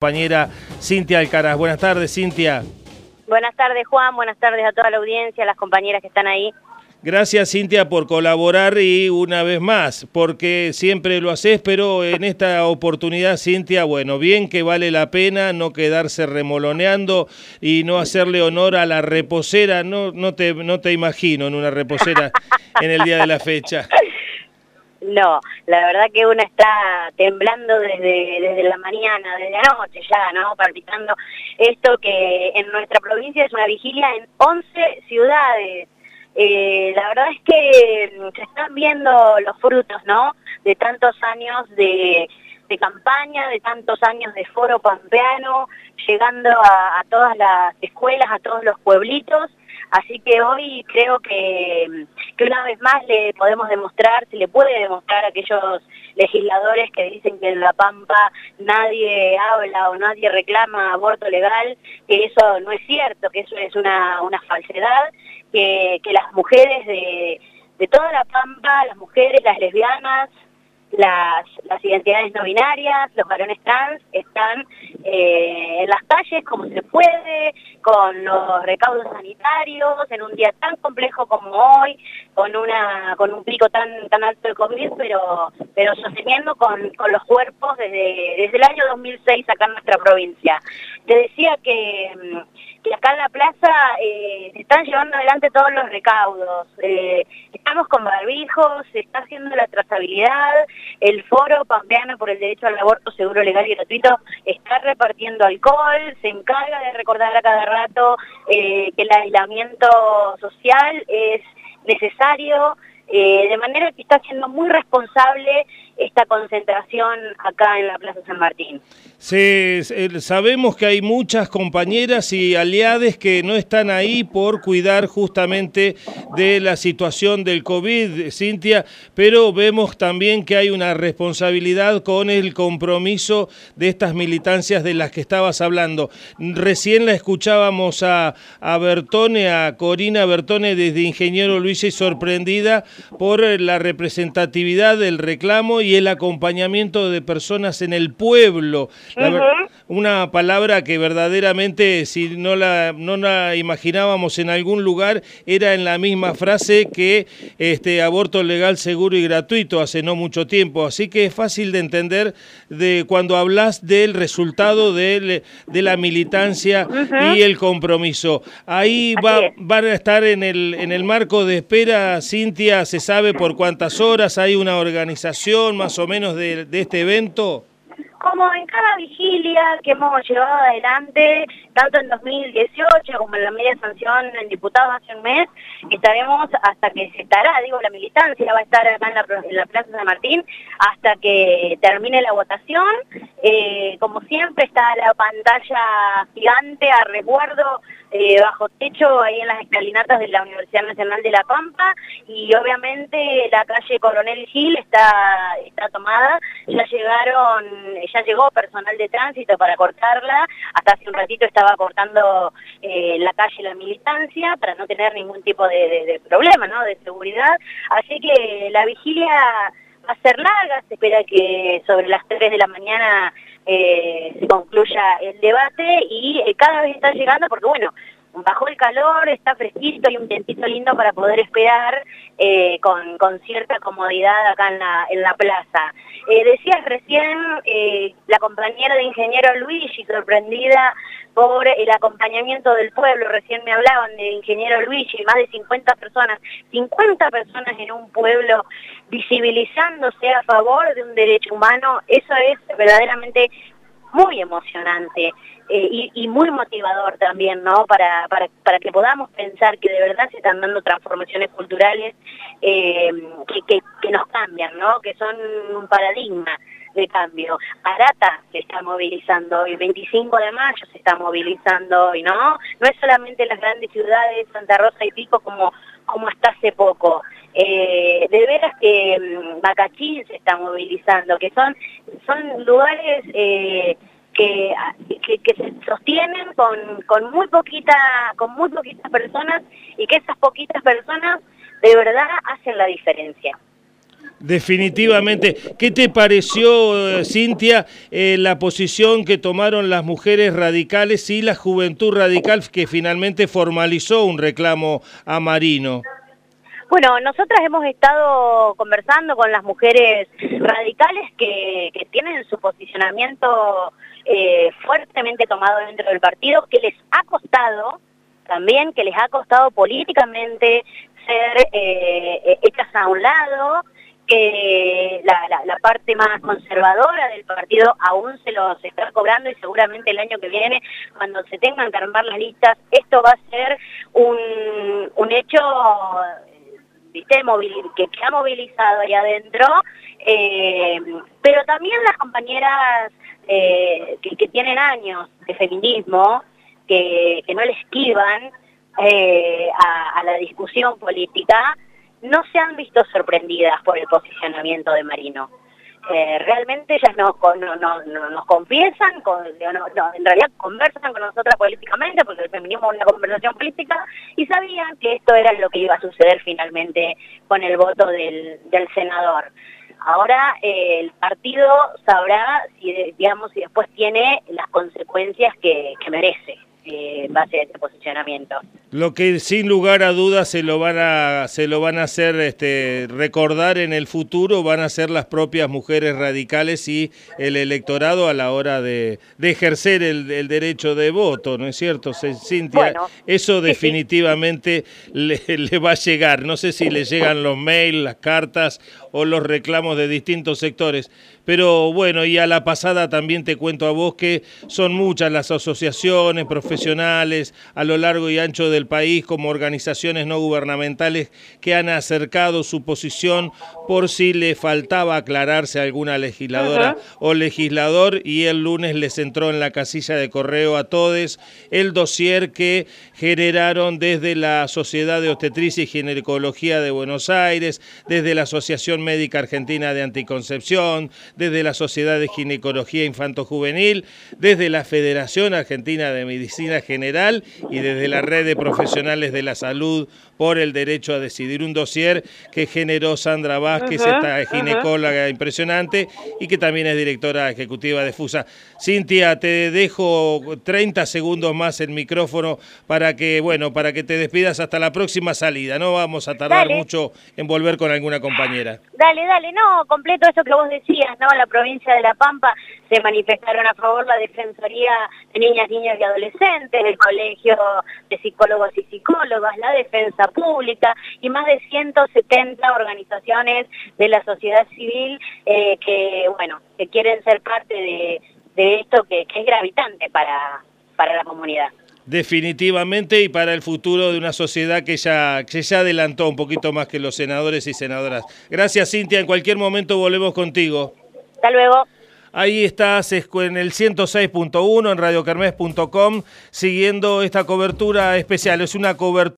compañera Cintia Alcaraz. Buenas tardes, Cintia. Buenas tardes, Juan. Buenas tardes a toda la audiencia, a las compañeras que están ahí. Gracias, Cintia, por colaborar y una vez más, porque siempre lo haces, pero en esta oportunidad, Cintia, bueno, bien que vale la pena no quedarse remoloneando y no hacerle honor a la reposera. No, no, te, no te imagino en una reposera en el día de la fecha. No, la verdad que uno está temblando desde, desde la mañana, desde anoche ya, ¿no? Palpitando esto que en nuestra provincia es una vigilia en 11 ciudades. Eh, la verdad es que mm, se están viendo los frutos, ¿no? De tantos años de, de campaña, de tantos años de foro pampeano, llegando a, a todas las escuelas, a todos los pueblitos. Así que hoy creo que que una vez más le podemos demostrar, se le puede demostrar a aquellos legisladores que dicen que en La Pampa nadie habla o nadie reclama aborto legal, que eso no es cierto, que eso es una, una falsedad, que, que las mujeres de, de toda La Pampa, las mujeres, las lesbianas, las, las identidades no binarias, los varones trans, están eh, en las calles como se puede, con los recaudos sanitarios, en un día tan complejo como hoy, con una con un pico tan tan alto de COVID, pero pero sosteniendo con, con los cuerpos desde, desde el año 2006 acá en nuestra provincia. Te decía que, que acá en la plaza eh, se están llevando adelante todos los recaudos, eh, estamos con barbijos, se está haciendo la trazabilidad, el foro pampeano por el derecho al aborto seguro, legal y gratuito está repartiendo alcohol, se encarga de recordar a cada rato eh, que el aislamiento social es necesario, de manera que está siendo muy responsable esta concentración acá en la Plaza San Martín. Sí, sabemos que hay muchas compañeras y aliades que no están ahí por cuidar justamente de la situación del COVID, Cintia, pero vemos también que hay una responsabilidad con el compromiso de estas militancias de las que estabas hablando. Recién la escuchábamos a, a Bertone, a Corina Bertone desde Ingeniero Luis y sorprendida por la representatividad del reclamo y y el acompañamiento de personas en el pueblo. Una palabra que verdaderamente, si no la, no la imaginábamos en algún lugar, era en la misma frase que este aborto legal, seguro y gratuito hace no mucho tiempo. Así que es fácil de entender de cuando hablas del resultado de, de la militancia y el compromiso. Ahí va, van a estar en el, en el marco de espera, Cintia, se sabe por cuántas horas, hay una organización más o menos de, de este evento como en cada vigilia que hemos llevado adelante, tanto en 2018 como en la media sanción en diputados hace un mes, estaremos hasta que se estará, digo, la militancia va a estar acá en la, Plaza San Martín hasta que termine la votación. Eh, como siempre está la pantalla gigante a resguardo eh, bajo techo ahí en las escalinatas de la Universidad Nacional de La Pampa y obviamente la calle Coronel Gil está, está tomada, ya llegaron, ya llegó personal de tránsito para cortarla, hasta hace un ratito estaba cortando eh, la calle la militancia para no tener ningún tipo de, problema, ¿no? De seguridad, así que la vigilia va a ser larga, se espera que sobre las 3 de la mañana eh, se concluya el debate y eh, cada vez está llegando porque bueno, bajó el calor, está fresquito y un tiempito lindo para poder esperar eh, con, con, cierta comodidad acá en la, en la plaza. Eh, decías recién eh, la compañera de ingeniero Luigi, sorprendida por el acompañamiento del pueblo, recién me hablaban de ingeniero Luigi, más de 50 personas, 50 personas en un pueblo visibilizándose a favor de un derecho humano, eso es verdaderamente muy emocionante eh, y, muy motivador también, ¿no? Para, para, para, que podamos pensar que de verdad se están dando transformaciones culturales eh, que, que, nos cambian, ¿no? Que son un paradigma de cambio. Arata se está movilizando hoy, 25 de mayo se está movilizando hoy, ¿no? No es solamente las grandes ciudades, Santa Rosa y Pico, como, como hasta hace poco. Eh, de veras que mm, Macachín se está movilizando, que son, son lugares eh, que, que, se sostienen con, con muy poquita, con muy poquitas personas y que esas poquitas personas de verdad hacen la diferencia. Definitivamente. ¿Qué te pareció, eh, Cintia, eh, la posición que tomaron las mujeres radicales y la juventud radical que finalmente formalizó un reclamo a Marino? Bueno, nosotras hemos estado conversando con las mujeres radicales que, tienen su posicionamiento eh, fuertemente tomado dentro del partido, que les ha costado también, que les ha costado políticamente ser hechas a un lado, que la, parte más conservadora del partido aún se los está cobrando y seguramente el año que viene, cuando se tengan que armar las listas, esto va a ser un hecho ¿viste? que, que ha movilizado ahí adentro, eh, pero también las compañeras eh, que, tienen años de feminismo, que, no le esquivan eh, a la discusión política, no se han visto sorprendidas por el posicionamiento de Marino. Eh, realmente ellas nos, nos confiesan, en realidad conversan con nosotras políticamente, porque el feminismo es una conversación política, y sabían que esto era lo que iba a suceder finalmente con el voto del, senador. Ahora eh, el partido sabrá si, digamos, si después tiene las consecuencias que merece en base a este posicionamiento. Lo que sin lugar a dudas se lo van a se lo van a hacer este recordar en el futuro van a ser las propias mujeres radicales y el electorado a la hora de, ejercer el, derecho de voto, ¿no es cierto, Cintia? Eso definitivamente Le, le va a llegar. No sé si le llegan los mails, las cartas o los reclamos de distintos sectores. Pero bueno, y a la pasada también te cuento a vos que son muchas las asociaciones profesionales a lo largo y ancho del país como organizaciones no gubernamentales que han acercado su posición por si le faltaba aclararse a alguna legisladora o legislador y el lunes les entró en la casilla de correo a todos el dossier que generaron desde la Sociedad de Obstetricia y Ginecología de Buenos Aires, desde la Asociación Médica Argentina de Anticoncepción, desde la Sociedad de Ginecología Infanto-Juvenil, desde la Federación Argentina de Medicina General y desde la Red de Profesionales de la Salud por el Derecho a Decidir, un dossier que generó Sandra Vázquez, esta ginecóloga impresionante y que también es directora ejecutiva de FUSA. Cintia, te dejo 30 segundos más el micrófono para que, bueno, para que te despidas hasta la próxima salida. No vamos a tardar mucho en volver con alguna compañera. Dale, dale, no, completo eso que vos decías, ¿no? En la provincia de La Pampa se manifestaron a favor la Defensoría de Niñas, Niños y Adolescentes, el Colegio de Psicólogos y Psicólogas, la Defensa Pública y más de 170 organizaciones de la sociedad civil eh, que, bueno, que quieren ser parte de, esto que, es gravitante para, para la comunidad definitivamente y para el futuro de una sociedad que ya, que ya adelantó un poquito más que los senadores y senadoras. Gracias Cintia, en cualquier momento volvemos contigo. Hasta luego. Ahí estás en el 106.1 en radiocarmes.com siguiendo esta cobertura especial. Es una cobertura